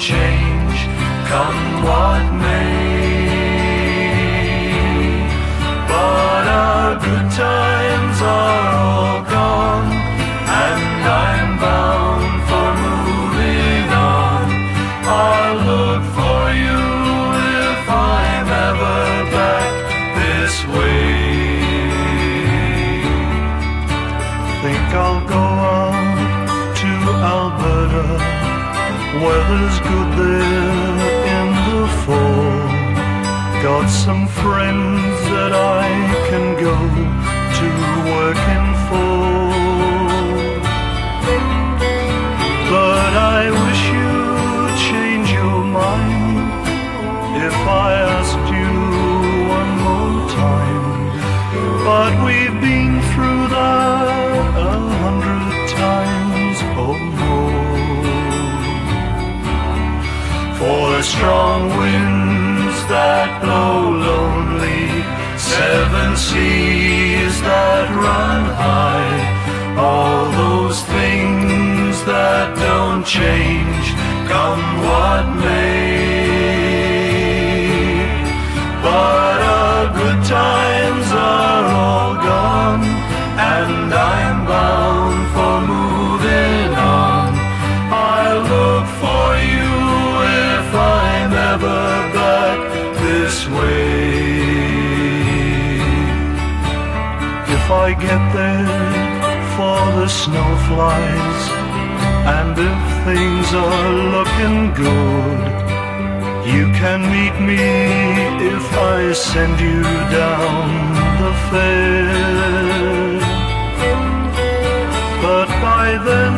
change, come what may. But our good times are all gone, and I'm bound for moving on. I'll look for you if I'm ever back this way. Think I'll go on. Weather's good there in the fall. Got some friends that I strong winds that blow lonely, seven seas that run high, all those things that don't change, come what may. But our good times are all gone, and I get there for the snow flies, and if things are looking good, you can meet me if I send you down the fare. But by then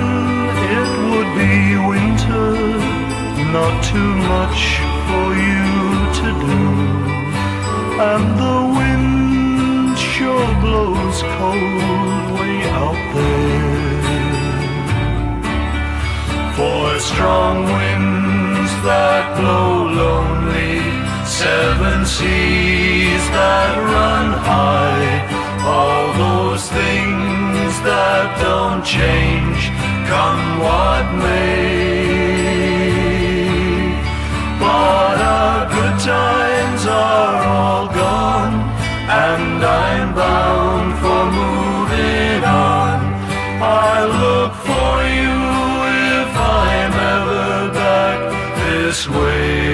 it would be winter, not too much for you to do. And the wind blows cold way out there. Four strong winds that blow lonely, seven seas that run high, all those things that don't change, come what may. this way.